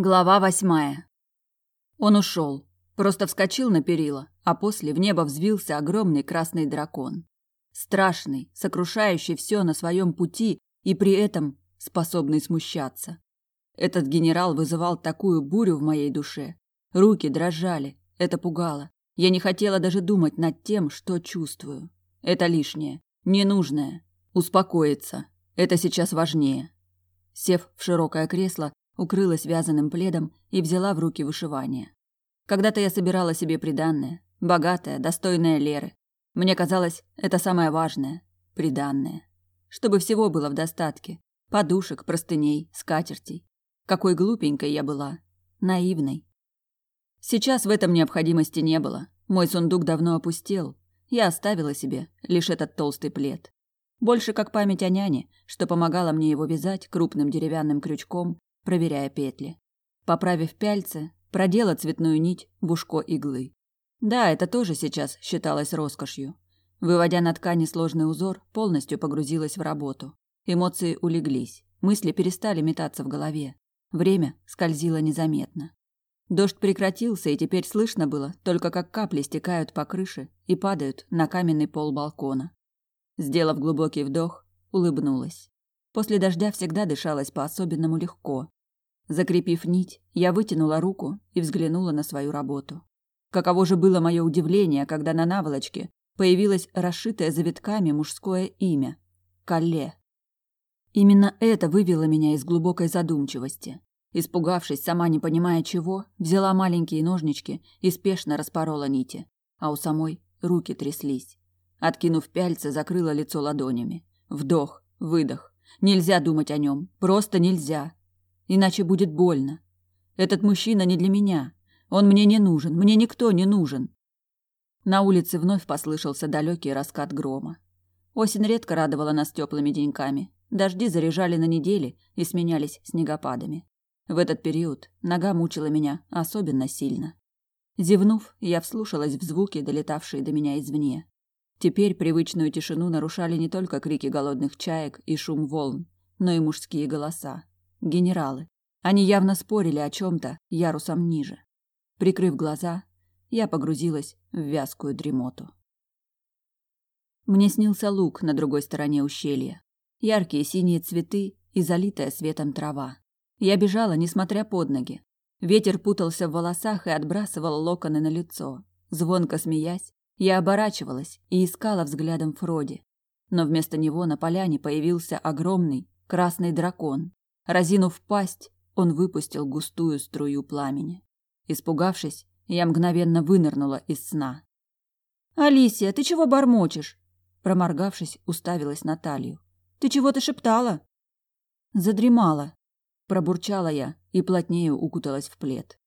Глава восьмая. Он ушел, просто вскочил на перила, а после в небо взвился огромный красный дракон. Страшный, сокрушающий все на своем пути и при этом способный смущаться. Этот генерал вызывал такую бурю в моей душе. Руки дрожали, это пугало. Я не хотела даже думать над тем, что чувствую. Это лишнее, ненужное. Успокоиться. Это сейчас важнее. Сев в широкое кресло, укрылась вязаным пледом и взяла в руки вышивание. Когда-то я собирала себе приданное, богатое, достойное Леры. Мне казалось, это самое важное – приданное. Чтобы всего было в достатке. Подушек, простыней, скатертей. Какой глупенькой я была. Наивной. Сейчас в этом необходимости не было. Мой сундук давно опустел. Я оставила себе лишь этот толстый плед. Больше как память о няне, что помогала мне его вязать крупным деревянным крючком проверяя петли. Поправив пяльцы, продела цветную нить в ушко иглы. Да, это тоже сейчас считалось роскошью. Выводя на ткани сложный узор, полностью погрузилась в работу. Эмоции улеглись, мысли перестали метаться в голове. Время скользило незаметно. Дождь прекратился, и теперь слышно было только как капли стекают по крыше и падают на каменный пол балкона. Сделав глубокий вдох, улыбнулась. После дождя всегда дышалось по-особенному легко. Закрепив нить, я вытянула руку и взглянула на свою работу. Каково же было мое удивление, когда на наволочке появилось расшитое завитками мужское имя – Калле. Именно это вывело меня из глубокой задумчивости. Испугавшись, сама не понимая чего, взяла маленькие ножнички и спешно распорола нити, а у самой руки тряслись. Откинув пяльцы, закрыла лицо ладонями. Вдох, выдох. Нельзя думать о нем, просто нельзя иначе будет больно. Этот мужчина не для меня. Он мне не нужен, мне никто не нужен. На улице вновь послышался далекий раскат грома. Осень редко радовала нас теплыми деньками. Дожди заряжали на недели и сменялись снегопадами. В этот период нога мучила меня особенно сильно. Зевнув, я вслушалась в звуки, долетавшие до меня извне. Теперь привычную тишину нарушали не только крики голодных чаек и шум волн, но и мужские голоса. Генералы. Они явно спорили о чем-то ярусом ниже. Прикрыв глаза, я погрузилась в вязкую дремоту. Мне снился луг на другой стороне ущелья. Яркие синие цветы и залитая светом трава. Я бежала, несмотря под ноги. Ветер путался в волосах и отбрасывал локоны на лицо. Звонко смеясь, я оборачивалась и искала взглядом Фроди. Но вместо него на поляне появился огромный красный дракон Разинув пасть, он выпустил густую струю пламени. Испугавшись, я мгновенно вынырнула из сна. «Алисия, ты чего бормочешь?» Проморгавшись, уставилась на талию. «Ты чего-то шептала?» «Задремала», – пробурчала я и плотнее укуталась в плед.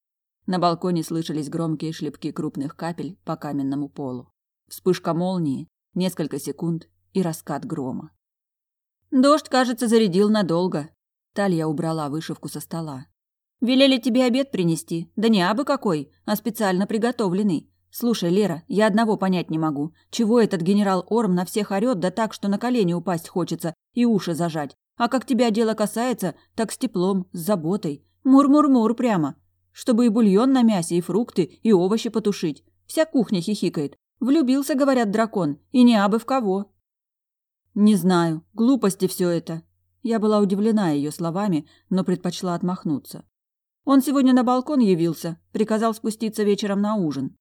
На балконе слышались громкие шлепки крупных капель по каменному полу. Вспышка молнии, несколько секунд и раскат грома. «Дождь, кажется, зарядил надолго», Талья убрала вышивку со стола. «Велели тебе обед принести. Да не абы какой, а специально приготовленный. Слушай, Лера, я одного понять не могу. Чего этот генерал Орм на всех орёт, да так, что на колени упасть хочется и уши зажать. А как тебя дело касается, так с теплом, с заботой. Мур-мур-мур прямо. Чтобы и бульон на мясе, и фрукты, и овощи потушить. Вся кухня хихикает. Влюбился, говорят, дракон, и не абы в кого. Не знаю, глупости все это. Я была удивлена ее словами, но предпочла отмахнуться. Он сегодня на балкон явился, приказал спуститься вечером на ужин.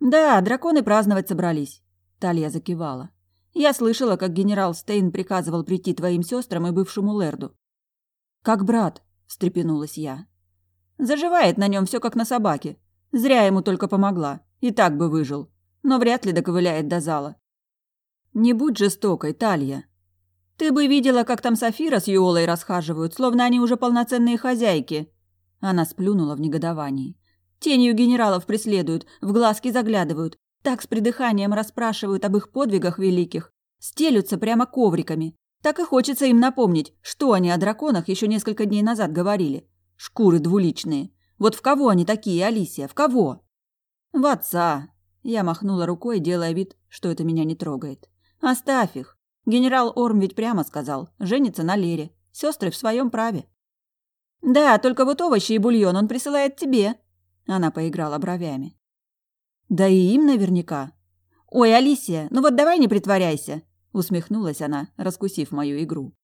Да, драконы праздновать собрались. Талья закивала. Я слышала, как генерал Стейн приказывал прийти твоим сестрам и бывшему Лерду. Как брат, встрепенулась я. Заживает на нем все как на собаке. Зря ему только помогла. И так бы выжил. Но вряд ли доковыляет до зала. Не будь жестокой, Талья, ты бы видела, как там Софира с Юолой расхаживают, словно они уже полноценные хозяйки. Она сплюнула в негодовании. Тенью генералов преследуют, в глазки заглядывают, так с придыханием расспрашивают об их подвигах великих, стелются прямо ковриками. Так и хочется им напомнить, что они о драконах еще несколько дней назад говорили. Шкуры двуличные. Вот в кого они такие, Алисия, в кого? В отца. Я махнула рукой, делая вид, что это меня не трогает. Оставь их. Генерал Орм ведь прямо сказал, женится на Лере. Сестры в своем праве. Да, только вот овощи и бульон он присылает тебе. Она поиграла бровями. Да и им наверняка. Ой, Алисия, ну вот давай не притворяйся, усмехнулась она, раскусив мою игру.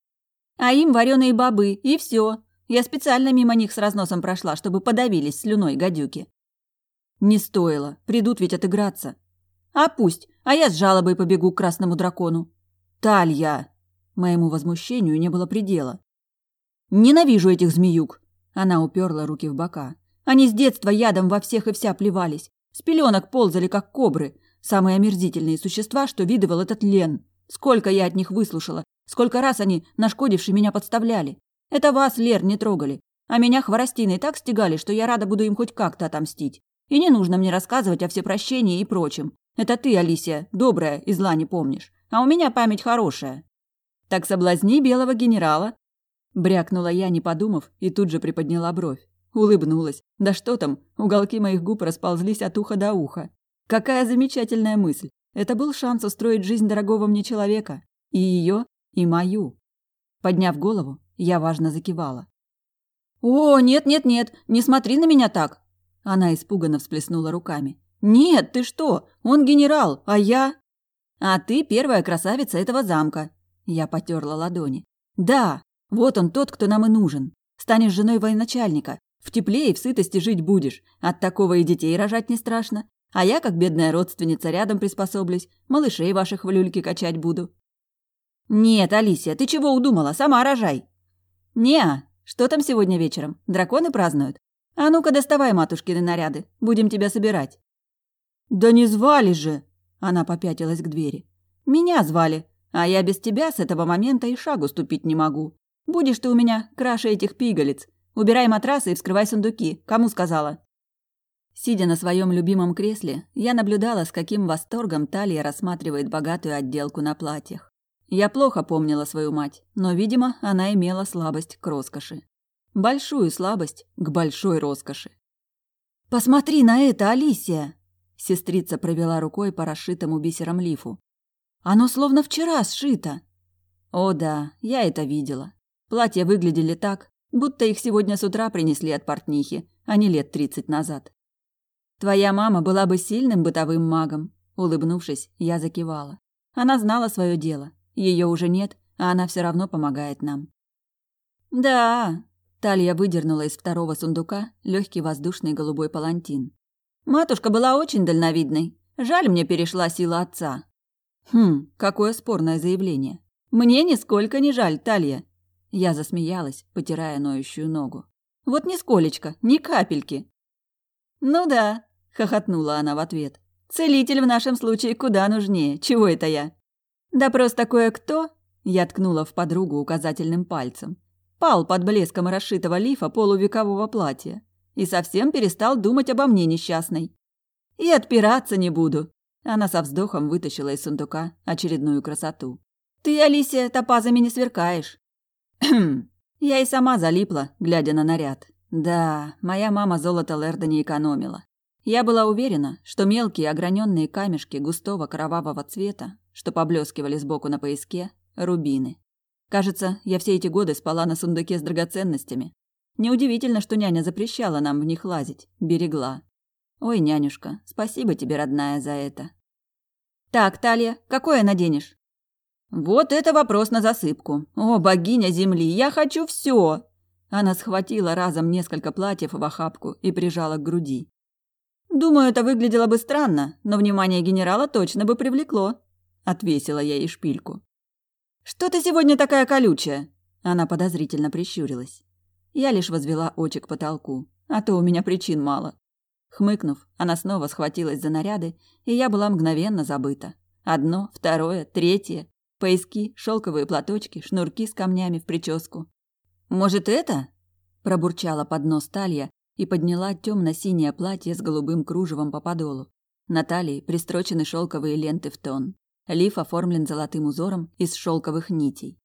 А им вареные бобы, и все. Я специально мимо них с разносом прошла, чтобы подавились слюной гадюки. Не стоило, придут ведь отыграться. А пусть, а я с жалобой побегу к красному дракону. Талья! Моему возмущению не было предела. Ненавижу этих змеюк. Она уперла руки в бока. Они с детства ядом во всех и вся плевались. С пеленок ползали, как кобры. Самые омерзительные существа, что видывал этот Лен. Сколько я от них выслушала. Сколько раз они, нашкодившие, меня подставляли. Это вас, Лер, не трогали. А меня хворостиной так стегали, что я рада буду им хоть как-то отомстить. И не нужно мне рассказывать о всепрощении и прочем. Это ты, Алисия, добрая и зла не помнишь. А у меня память хорошая. Так соблазни белого генерала, Брякнула я, не подумав, и тут же приподняла бровь. Улыбнулась. Да что там, уголки моих губ расползлись от уха до уха. Какая замечательная мысль. Это был шанс устроить жизнь дорогого мне человека. И ее, и мою. Подняв голову, я важно закивала. «О, нет-нет-нет, не смотри на меня так!» Она испуганно всплеснула руками. «Нет, ты что? Он генерал, а я...» «А ты первая красавица этого замка!» Я потерла ладони. «Да, вот он тот, кто нам и нужен. Станешь женой военачальника. В тепле и в сытости жить будешь. От такого и детей рожать не страшно. А я, как бедная родственница, рядом приспособлюсь. Малышей ваших в люльке качать буду. Нет, Алисия, ты чего удумала? Сама рожай. Неа, что там сегодня вечером? Драконы празднуют? А ну-ка доставай матушкины наряды. Будем тебя собирать. Да не звали же. Она попятилась к двери. Меня звали. А я без тебя с этого момента и шагу ступить не могу. Будешь ты у меня краше этих пигалиц. Убирай матрасы и вскрывай сундуки. Кому сказала?» Сидя на своем любимом кресле, я наблюдала, с каким восторгом Талия рассматривает богатую отделку на платьях. Я плохо помнила свою мать, но, видимо, она имела слабость к роскоши. Большую слабость к большой роскоши. «Посмотри на это, Алисия!» Сестрица провела рукой по расшитому бисером лифу. «Оно словно вчера сшито!» «О да, я это видела. Платья выглядели так, будто их сегодня с утра принесли от портнихи, а не лет тридцать назад. Твоя мама была бы сильным бытовым магом, улыбнувшись, я закивала. Она знала свое дело. Ее уже нет, а она все равно помогает нам. Да, Талия выдернула из второго сундука легкий воздушный голубой палантин. Матушка была очень дальновидной. Жаль, мне перешла сила отца. Хм, какое спорное заявление. Мне нисколько не жаль, Талия. Я засмеялась, потирая ноющую ногу. Вот нисколечко, ни капельки. Ну да, хохотнула она в ответ. Целитель в нашем случае куда нужнее. Чего это я? Да просто кое-кто, я ткнула в подругу указательным пальцем. Пал под блеском расшитого лифа полувекового платья и совсем перестал думать обо мне несчастной. И отпираться не буду. Она со вздохом вытащила из сундука очередную красоту. Ты, Алисия, топазами не сверкаешь. Я и сама залипла, глядя на наряд. Да, моя мама золото Лерда не экономила. Я была уверена, что мелкие ограненные камешки густого кровавого цвета, что поблескивали сбоку на пояске, рубины. Кажется, я все эти годы спала на сундуке с драгоценностями. Неудивительно, что няня запрещала нам в них лазить, берегла. Ой, нянюшка, спасибо тебе, родная, за это. Так, Талия, какое наденешь? Вот это вопрос на засыпку. О, богиня земли, я хочу все. Она схватила разом несколько платьев в охапку и прижала к груди. Думаю, это выглядело бы странно, но внимание генерала точно бы привлекло, отвесила я ей шпильку. Что ты сегодня такая колючая? Она подозрительно прищурилась. Я лишь возвела очи к потолку, а то у меня причин мало. Хмыкнув, она снова схватилась за наряды, и я была мгновенно забыта. Одно, второе, третье. Пояски, шелковые платочки, шнурки с камнями в прическу. «Может, это?» – пробурчала под нос Талья и подняла темно-синее платье с голубым кружевом по подолу. На талии пристрочены шелковые ленты в тон. Лиф оформлен золотым узором из шелковых нитей.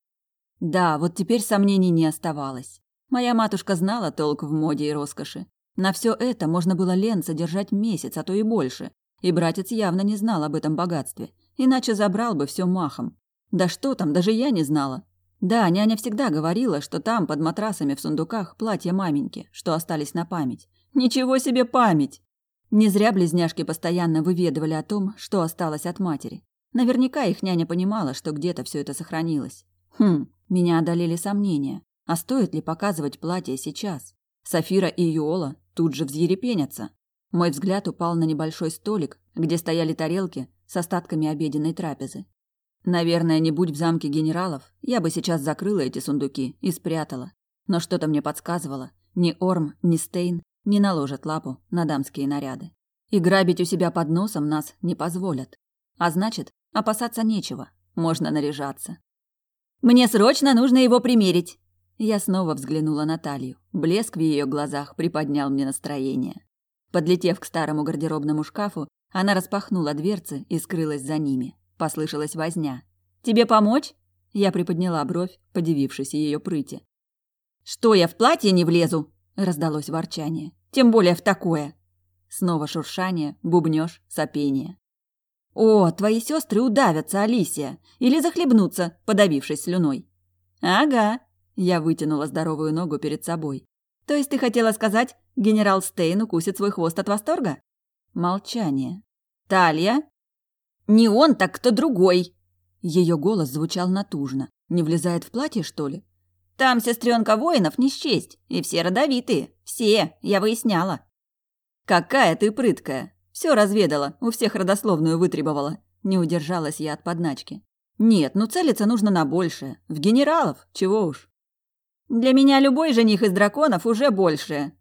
Да, вот теперь сомнений не оставалось. Моя матушка знала толк в моде и роскоши. На все это можно было Лен содержать месяц, а то и больше. И братец явно не знал об этом богатстве, иначе забрал бы все махом. Да что там, даже я не знала. Да, няня всегда говорила, что там, под матрасами в сундуках, платья маменьки, что остались на память. Ничего себе память! Не зря близняшки постоянно выведывали о том, что осталось от матери. Наверняка их няня понимала, что где-то все это сохранилось. Хм, меня одолели сомнения. А стоит ли показывать платье сейчас? Сафира и Юола тут же взъерепенятся. Мой взгляд упал на небольшой столик, где стояли тарелки с остатками обеденной трапезы. Наверное, не будь в замке генералов, я бы сейчас закрыла эти сундуки и спрятала. Но что-то мне подсказывало, ни Орм, ни Стейн не наложат лапу на дамские наряды. И грабить у себя под носом нас не позволят. А значит, опасаться нечего, можно наряжаться. «Мне срочно нужно его примерить!» Я снова взглянула на талию. Блеск в ее глазах приподнял мне настроение. Подлетев к старому гардеробному шкафу, она распахнула дверцы и скрылась за ними. Послышалась возня. «Тебе помочь?» Я приподняла бровь, подивившись ее прыти. «Что я в платье не влезу?» – раздалось ворчание. «Тем более в такое!» Снова шуршание, бубнёж, сопение. «О, твои сестры удавятся, Алисия! Или захлебнутся, подавившись слюной!» «Ага!» – я вытянула здоровую ногу перед собой. «То есть ты хотела сказать, генерал Стейн укусит свой хвост от восторга?» Молчание. «Талья?» Не он, так кто другой. Ее голос звучал натужно. Не влезает в платье, что ли? Там сестренка воинов не счесть, и все родовитые. Все, я выясняла. Какая ты прыткая. Все разведала, у всех родословную вытребовала. Не удержалась я от подначки. Нет, ну целиться нужно на большее. В генералов, чего уж. Для меня любой жених из драконов уже большее.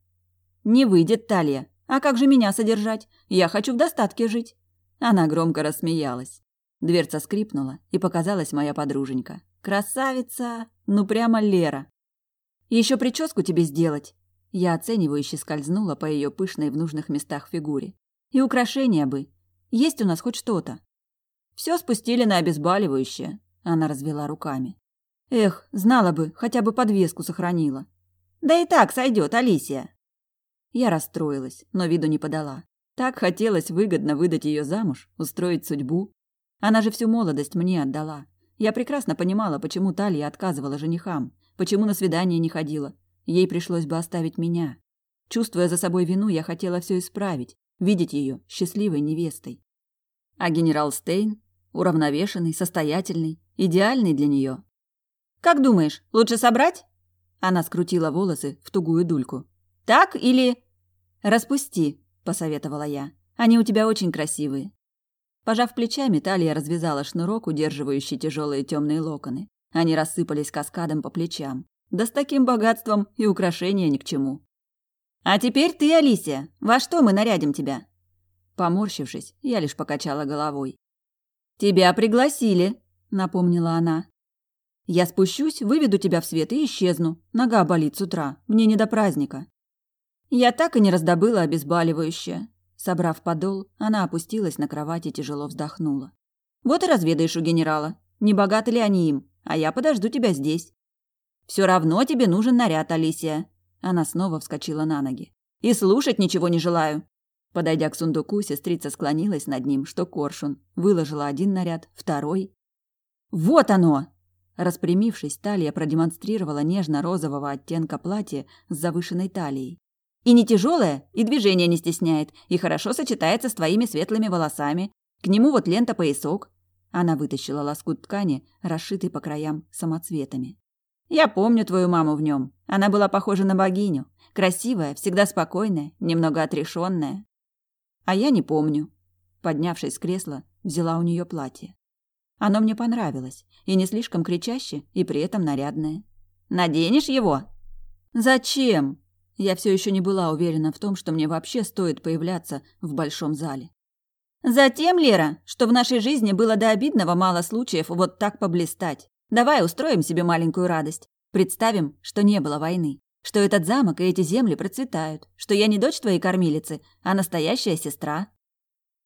Не выйдет, Талия. А как же меня содержать? Я хочу в достатке жить. Она громко рассмеялась. Дверца скрипнула, и показалась моя подруженька. Красавица, ну прямо Лера. Еще прическу тебе сделать. Я оценивающе скользнула по ее пышной в нужных местах фигуре. И украшения бы. Есть у нас хоть что-то. Все спустили на обезболивающее. Она развела руками. Эх, знала бы, хотя бы подвеску сохранила. Да и так сойдет, Алисия. Я расстроилась, но виду не подала. Так хотелось выгодно выдать ее замуж, устроить судьбу. Она же всю молодость мне отдала. Я прекрасно понимала, почему Талия отказывала женихам, почему на свидание не ходила. Ей пришлось бы оставить меня. Чувствуя за собой вину, я хотела все исправить, видеть ее счастливой невестой. А генерал Стейн, уравновешенный, состоятельный, идеальный для нее. «Как думаешь, лучше собрать?» Она скрутила волосы в тугую дульку. «Так или...» «Распусти», посоветовала я. Они у тебя очень красивые. Пожав плечами, Талия развязала шнурок, удерживающий тяжелые темные локоны. Они рассыпались каскадом по плечам. Да с таким богатством и украшения ни к чему. А теперь ты, Алисия, во что мы нарядим тебя? Поморщившись, я лишь покачала головой. Тебя пригласили, напомнила она. Я спущусь, выведу тебя в свет и исчезну. Нога болит с утра. Мне не до праздника. Я так и не раздобыла обезболивающее. Собрав подол, она опустилась на кровать и тяжело вздохнула. Вот и разведаешь у генерала, не богаты ли они им, а я подожду тебя здесь. Все равно тебе нужен наряд, Алисия. Она снова вскочила на ноги. И слушать ничего не желаю. Подойдя к сундуку, сестрица склонилась над ним, что коршун, выложила один наряд, второй. Вот оно! Распрямившись, талия продемонстрировала нежно-розового оттенка платье с завышенной талией. И не тяжелое, и движение не стесняет, и хорошо сочетается с твоими светлыми волосами. К нему вот лента-поясок. Она вытащила лоскут ткани, расшитый по краям самоцветами. Я помню твою маму в нем. Она была похожа на богиню. Красивая, всегда спокойная, немного отрешенная. А я не помню. Поднявшись с кресла, взяла у нее платье. Оно мне понравилось, и не слишком кричаще, и при этом нарядное. «Наденешь его?» «Зачем?» Я все еще не была уверена в том, что мне вообще стоит появляться в большом зале. Затем, Лера, что в нашей жизни было до обидного мало случаев вот так поблистать. Давай устроим себе маленькую радость. Представим, что не было войны, что этот замок и эти земли процветают, что я не дочь твоей кормилицы, а настоящая сестра.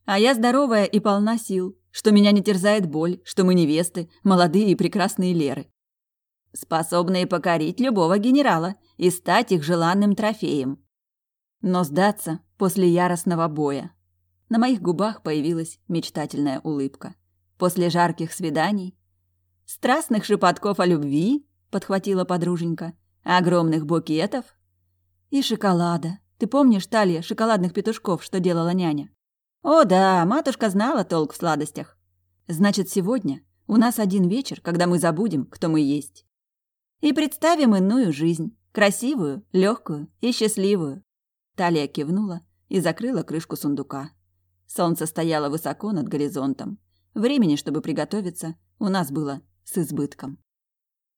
А я здоровая и полна сил, что меня не терзает боль, что мы невесты, молодые и прекрасные Леры способные покорить любого генерала и стать их желанным трофеем. Но сдаться после яростного боя. На моих губах появилась мечтательная улыбка. После жарких свиданий Страстных шепотков о любви, подхватила подруженька. Огромных букетов и шоколада. Ты помнишь, Талия, шоколадных петушков, что делала няня? О да, матушка знала толк в сладостях. Значит, сегодня у нас один вечер, когда мы забудем, кто мы есть. И представим иную жизнь, красивую, легкую и счастливую. Талия кивнула и закрыла крышку сундука. Солнце стояло высоко над горизонтом. Времени, чтобы приготовиться, у нас было с избытком.